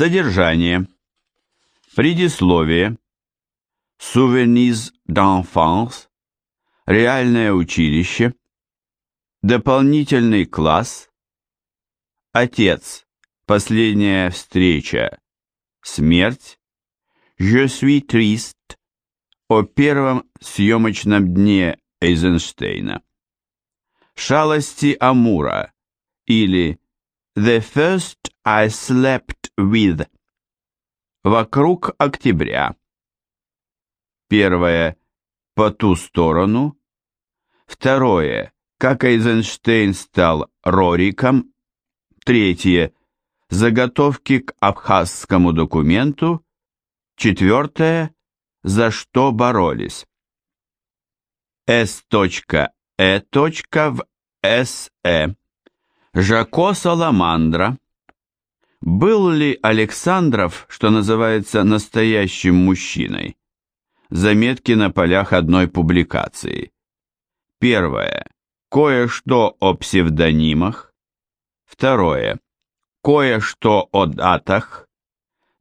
Содержание. Предисловие. Souvenirs d'enfance. Реальное училище. Дополнительный класс. Отец. Последняя встреча. Смерть. Je suis triste. О первом съемочном дне Эйзенштейна. Шалости Амура или The first I slept with. Вокруг октября. Первое. По ту сторону. Второе. Как Эйзенштейн стал Рориком. Третье. Заготовки к абхазскому документу. Четвертое. За что боролись. С.Э. в С.Э. Жако Саламандра. Был ли Александров, что называется, настоящим мужчиной? Заметки на полях одной публикации. Первое. Кое-что о псевдонимах. Второе. Кое-что о датах.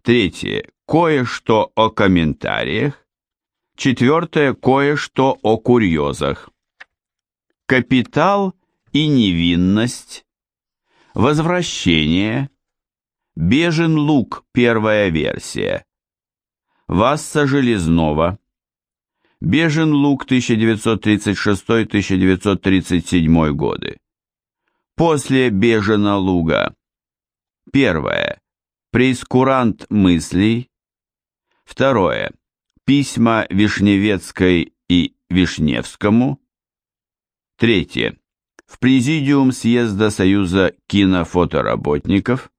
Третье. Кое-что о комментариях. Четвертое. Кое-что о курьезах. Капитал и невинность Возвращение. Бежен лук, первая версия. Васса Железнова. Бежен лук 1936-1937 годы. После Бежена луга. Первое. Прейскурант мыслей. Второе. Письма Вишневецкой и Вишневскому. Третье в Президиум съезда Союза кинофотоработников.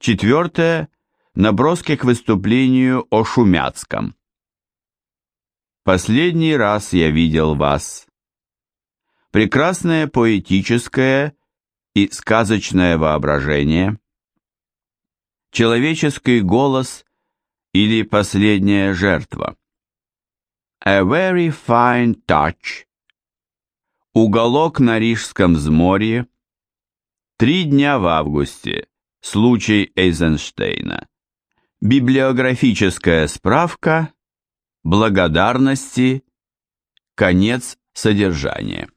Четвертое. Наброски к выступлению о Шумяцком. Последний раз я видел вас. Прекрасное поэтическое и сказочное воображение. Человеческий голос или последняя жертва. A very fine touch Уголок на Рижском взморье. Три дня в августе. Случай Эйзенштейна. Библиографическая справка. Благодарности. Конец содержания.